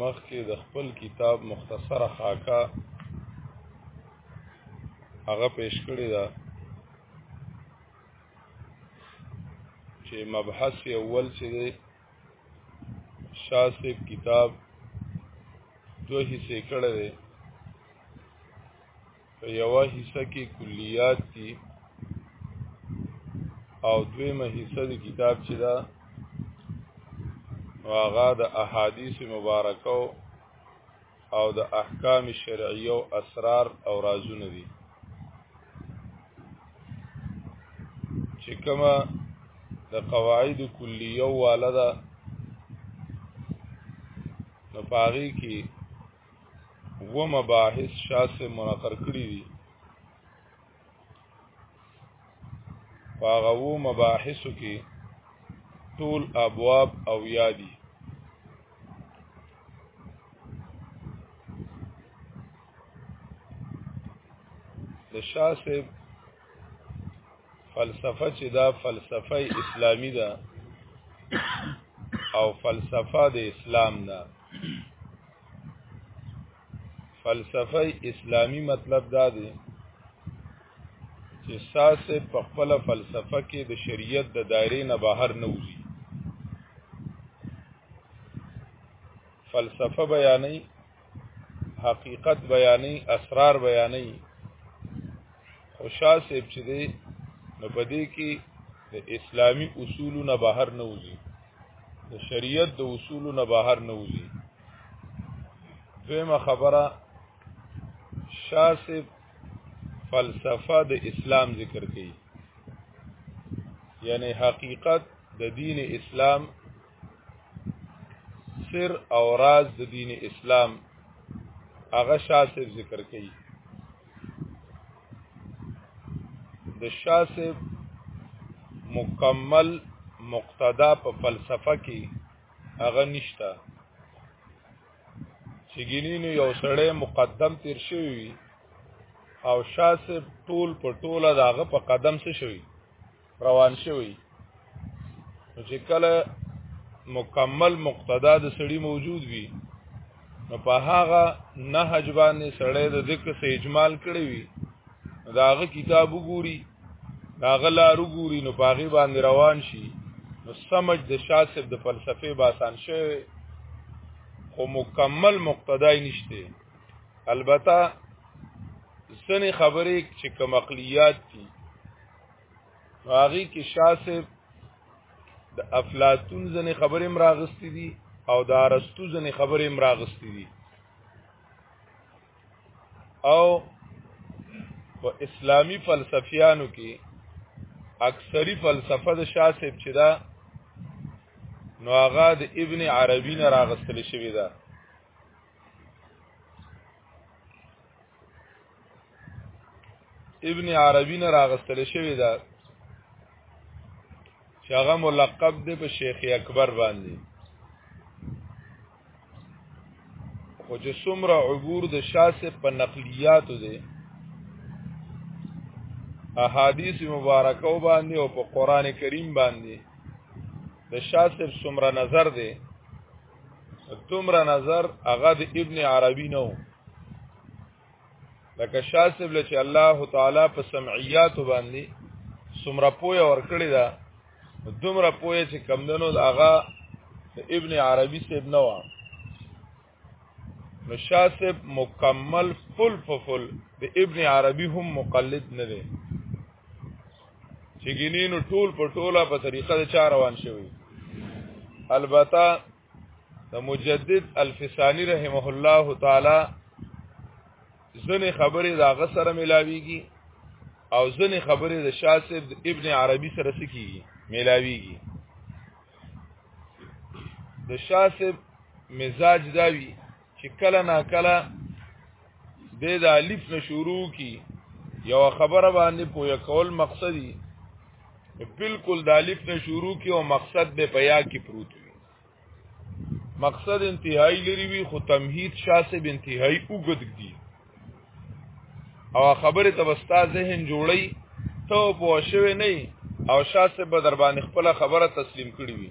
مخکې د خپل کتاب مختصره خاکه هغه پیش کړی دا چې مبحث اول چې دی شاسب کتاب دوه حصے کړی دی په یوه حصہ کې کلیات دي او دویمه حصہ د کتاب چې دا واغا د احادیث مبارکه او د احکام شرعیه او اسرار او رازونه دي چې کما د قواعد کلیه والا ده نو پاغي کې و مباحث شاسه منقر کړی دي پاغه و مباحثو کې ټول ابواب او یادي د شاسه فلسفه چې دا فلسفه اسلامی ده او فلسفه د اسلام ده فلسفه اسلامی مطلب دا دی چې ساسه په خپل فلسفه کې د شریعت د دایره نه بهر نه وځي فلسفه بیانې حقیقت بیانې اسرار بیانې او شاه صاحب چې دی نو په دې کې د اسلامی اصولو نه بهر نه وځي د شریعت د اصولو نه بهر نه وځي دویمه خبره شاه صاحب فلسفه د اسلام ذکر کوي یعنی حقیقت د دین اسلام سر او راز د دین اسلام هغه شاسب ذکر کړي د شاسب مکمل مقتدا په فلسفه کې هغه نشته چې ګینینو یو سړی مقدم تیر شوی وي او شاسب ټول په ټوله داغه په قدم څه شوی روان شوی نو چې کله مکمل مقتدا د سړی موجود وي نو په هغه نه حج باندې سړی د ذکر سه اجمال کړی وي داغه کتاب وګوري داغه لار وګوري نو پاغي باندې روان شي نو سمج د شاسب د فلسفه باسان شوی خو مکمل مقتدای نشته البته سنې خبرې چې کوم عقلیات دي هغه کې شاسب د افلاطون ځنې خبرې مراغستې دي او د ارسطو ځنې خبرې مراغستې دي او په اسلامی فلسفیانو کې اکثری فلسفه د شاسب چې دا نو هغه د ابن عربی نه راغستل شوی ده ابن عربی نه راغستل شوی دا چې هغه ملقب دی په شیخ اکبر باندې خو چې څومره عبور د شاسه په نقلیاتو دی احادیث مبارکه باندې او په قران کریم باندې د شاسه څومره نظر دی څومره نظر هغه د ابن عربی نه لکه شاسب لچ الله تعالی په سمعیات باندې سمره پوی ور کړی دا دومره پوی چې کمندنو هغه ابن عربي سیب نه و نو شاسب مکمل فل فل د ابن عربي هم مقلد نه دی چې ګینینو ټول په ټوله په طریقه د چا روان شوی البته د مجدد الفسانی رحمه الله تعالی ځنې خبرې دا غسر ملاویږي او ځنې خبرې د شاسب ابن عربي سره سکیږي ملاویږي د شاسب مزاج داوی چې کله نا کله د د الف نه شروع کی یو خبره باندې پوهه کول مقصدی بالکل د الف نه شروع کی او مقصد به پیا کی پروت وي مقصد انتهایی لري وي خو تمهید شاسب انتهایی وګد دي او خبره توستا ذهن جوړی ته پوه شوی نه او شاسب به در باندې خپل خبره تسلیم کړی وي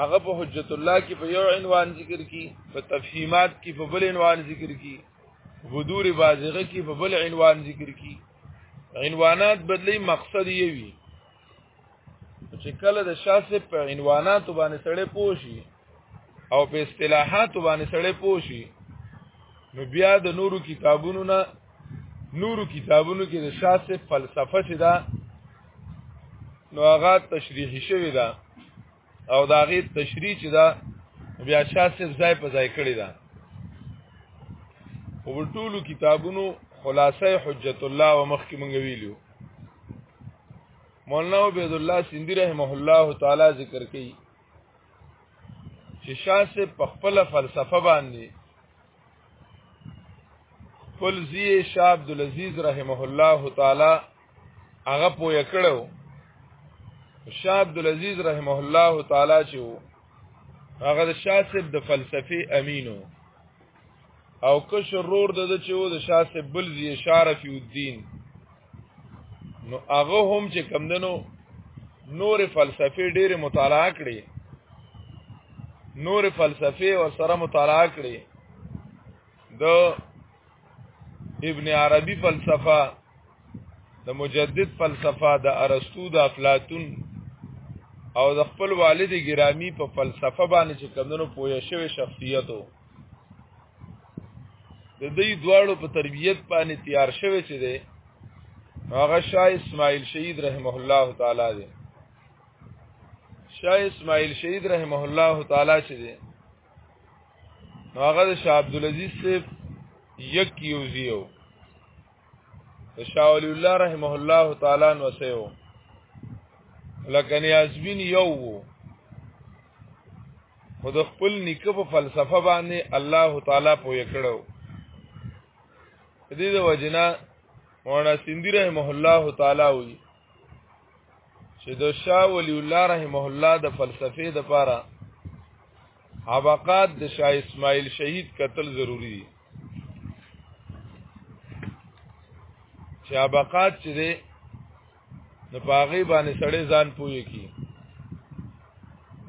هغه په حجت الله کې په یو عنوان ذکر کی په تفهیمات کې په بل عنوان ذکر کی حضور بازغه کې په بل عنوان ذکر کی عنوانات بدلی مقصد یې وی چې کله د شاسه په عنوانات باندې سړې پوشي او په اصطلاحات باندې سړې پوشي نو بیا د نورو کتابونو نه نورو کتابونو کې د شاسې فلسفه چې دا نو هغه تشریحي شوی دا او دا غي تشریح چې دا بیا شاسې ځای په ځای کړی دا او ټولو کتابونو خلاصه حجت الله و مخکې مونږ ویلو مولانا عبد الله سیندی رحمه الله تعالی ذکر کړي چې شاسې په خپل فلسفه باندې خپل زی شاه عبد العزيز رحمه الله تعالی هغه پوی کړو شاه عبد العزيز رحمه الله تعالی چې هغه د شاسب د فلسفي امینو او کشر رور د چې و د شاسب بل زی شارفی الدین نو هغه هم چې کمدنو نور فلسفي ډېر مطالعه کړي نور فلسفي او سره مطالعه کړي د ابن عربي فلسفه د مجدد فلسفه د ارسطو د افلاطون او د خپل والد ګرامی په فلسفه باندې چې کمونو پوه شوی شخصیتو د دې دواړو په تربيت باندې تیار شوی چې دی هغه شاه اسماعیل شهید رحمه الله تعالی دی شاه اسماعیل شهید رحمه الله تعالی چې دی هغه د شاه عبد العزيز صاحب یک یوزیو د شاه ولی الله رحمه الله تعالی نو سیو لکه نیازبین یو وو خو د خپل نیکه په فلسفه باندې الله تعالی پوهه کړو دې د وجنا مولانا سیندی رحمه الله تعالی وی چې د شاه ولی الله رحمه الله د فلسفې د پاره حبقات د شاه اسماعیل شهید قتل ضروری دي چې حبقات چې نو پاغي باندې سړی ځان پوي کی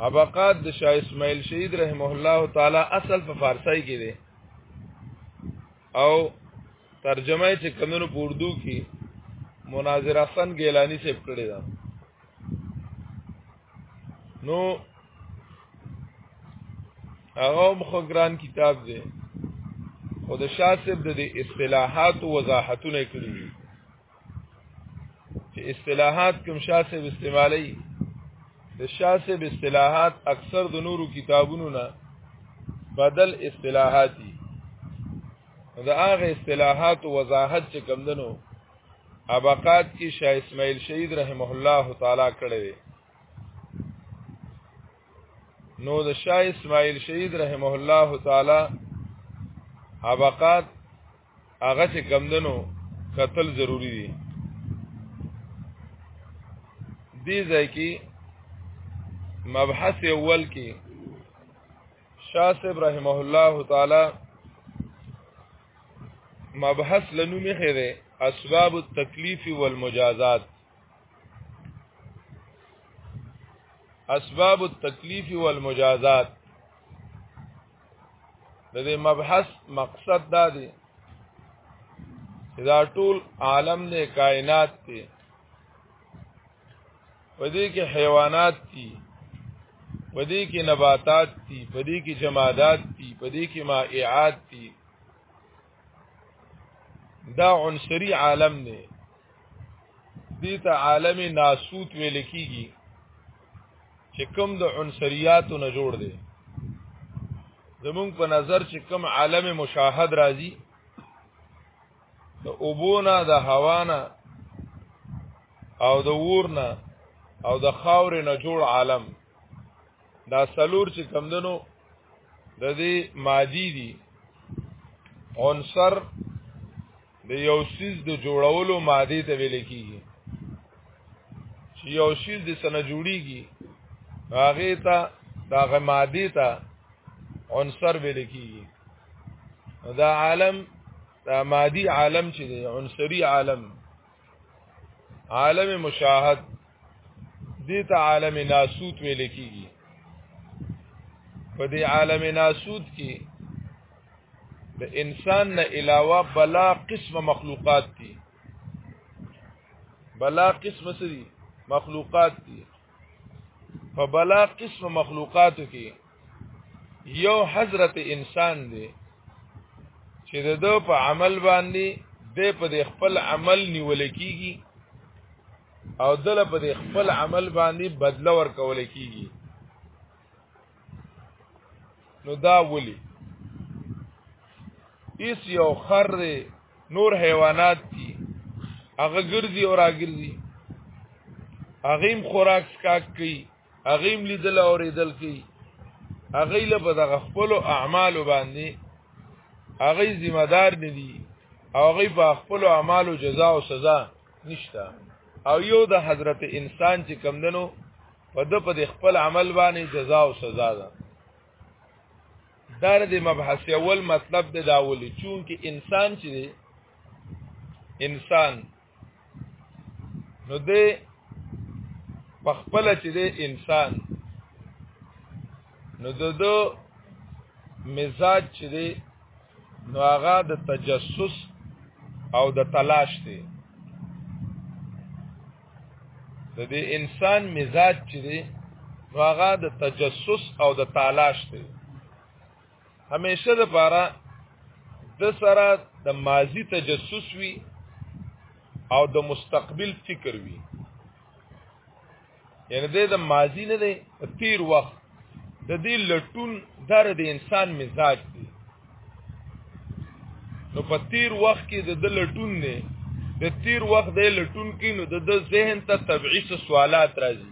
ابقات د شاه اسماعیل شهید رحمه الله تعالی اصل په فارسی کې دی او ترجمه چې کمنو په اردو کې مناظر حسن ګیلانی سیب کړی دا نو هغه مخګران کتاب دی خو د شاه صاحب د اصطلاحات او وضاحتونه کړی چې اصطلاحات کوم شاسب استعمالي د شاسب اصطلاحات اکثر د نورو کتابونو نه بدل اصطلاحاتي د هغه اصطلاحات او وضاحت چې کم دنو ابقات کې شاه اسماعیل شهید رحمه الله تعالی کړی دی نو د شاه اسماعیل شهید رحمه الله تعالی ابقات هغه چې کمدنو قتل ضروری دی دې ځای کې مبحث اول کې شاه صاحب رحمه الله تعالی مبحث لنومې خره اسباب التکلیف والمجازات اسباب التکلیف والمجازات د دې مبحث مقصد دا دی چې دا ټول عالم نه کائنات دی په دې کې حیوانات دي په دې کې نباتات دي په دې کې جمادات دي په دې کې مائعات دي دا عنصری عالم دی دې ته عالم ناسوت ویل کیږي چې کوم د عنصریاتو نه جوړ دی زمونږ په نظر چې کوم عالم مشاهد راځي د اوبونه د هوانه او د ورنه او د خاورې نه جوړ عالم دا سلور چې کمدنو د دې مادي دي عنصر د یو سیز د جوړولو ماده ته ویل کیږي چې یو سیز د سنه جوړیږي هغه ته دا غ ماده ته عنصر ویل کیږي دا عالم دا مادي عالم چې دی عنصري عالم عالم مشاهد دې ته عالم ناسوت ویل کیږي په دې عالم ناسوت کې د انسان نه علاوه بلا قسم مخلوقات دي بلا قسم څه دي مخلوقات دي په بلا قسم مخلوقاتو کې یو حضرت انسان دی چې د دو په عمل باندې د په د خپل عمل نیول کیږي او دل په د خپل عمل باندې بدله ورکول کیږي نو دا ولي ایس یو خر دی نور حیوانات دي هغه ګرځي او راګرځي هغه خوراک سکاک کوي اغیم لیدل او ریدل کی اغه له په دغه خپل اعمال باندې اغه ذمہ دار نه دي او اغه په خپل اعمالو جزاء او سزا نشته او یو د حضرت انسان چې کمندنو په د په خپل عمل باندې جزاء او سزا ده دا د مبحث اول مطلب د داولی چون کې انسان چې انسان نو دې په خپل چې دې انسان نو د دو مزاج چې دې نو هغه د تجسس او د تلاش دی د دې انسان مزاج چې دی نو هغه د تجسس او د تلاش دی همیشه د پاره د سره د ماضی تجسس وی او د مستقبل فکر وی یعنی د ماضی نه دی تیر وخت د دې لټون در د انسان مزاج دی نو په تیر وخت کې د لټون نه د تیر وخت د لټون کې نو د ذهن ته تبعیض سوالات راځي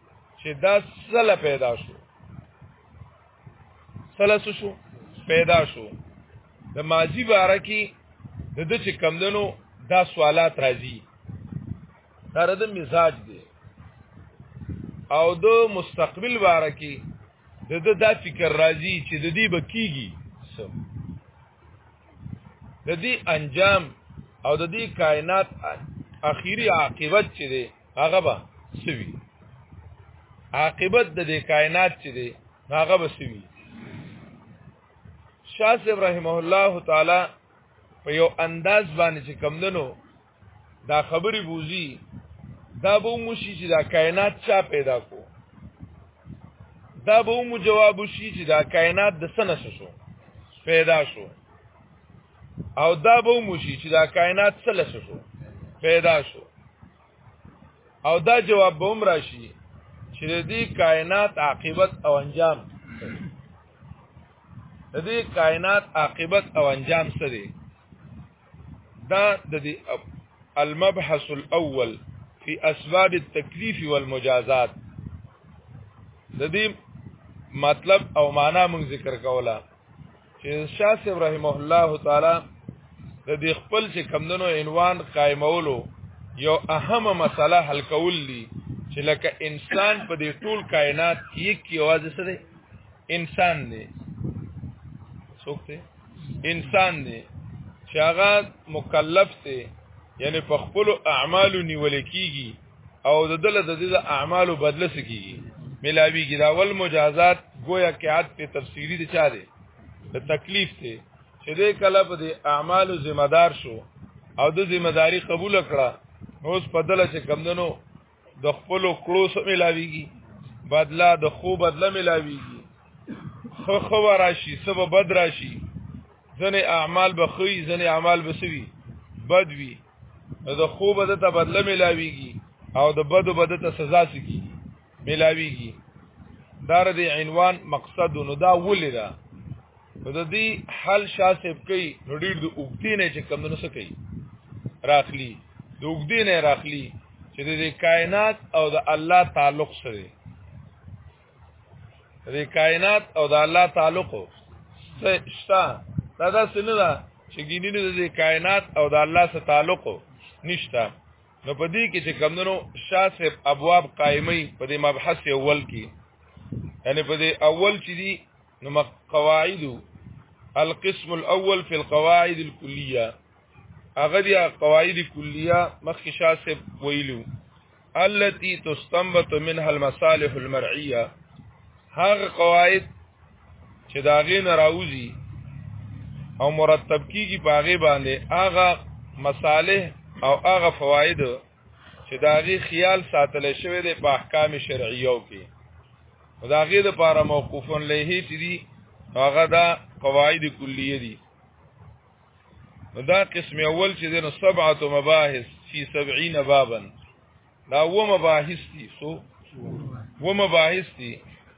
چې دا سله پیدا شو سله شو پیدا شو د ماضی باره کې د د چې کمدنو دا سوالات راځي دا د مزاج دی او د مستقبل باره کې د د دا فکر راځي چې د دې بکیږي سم د دې انجام او د دې کائنات اخیری عاقبت چې دی هغه به سوي عاقبت د دې کائنات چې دی هغه به سوي شاه صاحب رحمه الله تعالی په یو انداز باندې چې کمندنو دا خبرې بوزي دا به مو شي چې دا کائنات چا پیدا کو دا به مو جواب شي چې دا کائنات د سنه شو پیدا شو او دا به مو شي چې دا کائنات سله شو پیدا شو او دا جواب به عمر شي چې د دې کائنات عاقبت او انجام د دې کائنات عاقبت او انجام څه دی دا د دې المبحث الاول فی اسباب التکلیف والمجازات د دې مطلب او معنا موږ ذکر کوله چې شاسب رحمه الله تعالی د دې خپل چې کمندونو عنوان قائمولو یو اهمه مسله حل کول دي چې لکه انسان په دې ټول کائنات کې یو ځای سره انسان دی څوک دی انسان دی چې هغه مکلف دی یعنی په خپل اعمالو نیول کیږي او د دل د دې اعمالو بدل سکیږي ملاوی کی دا ول مجازات گویا کې عادت په تفسیری دي چا دي د تکلیف ته چې دې کله په دې اعمالو ذمہ دار شو او د ذمہ داری قبول کړه نو اوس په دل چې کمندنو د خپل کړو سره ملاويږي بدلا د خو بدلا ملاويږي خو خو راشي سبب بد راشي ځنه اعمال بخوي ځنه اعمال بسوي بد وي د خو بد ته بدلا ملاويږي او د بدو بد ته سزا سکی ملاويږي دار دی عنوان مقصد نو دا ولې ده نو د دې حل شاسب کوي نو ډیر د اوګدې نه چې کم نه سکی راخلی د اوګدې نه راخلی چې د کائنات او د الله تعلق سره د کائنات او د الله تعلق څه شته دا داسې نه ده چې ګینې د کائنات او د الله سره تعلق نشته نو په دې کې چې کمندونو شاسب ابواب قائمي په دې مبحث اول کې یعنی په دې اول چې دی نو قواعد القسم الاول في القواعد الكليه هغه دي قواعد کلیه مخکې شاسب ویلو التي تستنبط منها المصالح المرعيه هغه قواعد چې دا غي نه راوځي او مرتب کیږي په هغه باندې هغه مصالح او هغه فواید چې دا غي خیال ساتل شوی دی په احکام شرعیو کې دا غي د پاره موقوفن له چې دی هغه دا قواعد کلیه دي دا قسم اول چې دنو سبعه مباحث فی 70 بابا دا و مباحث دي سو و مباحث دي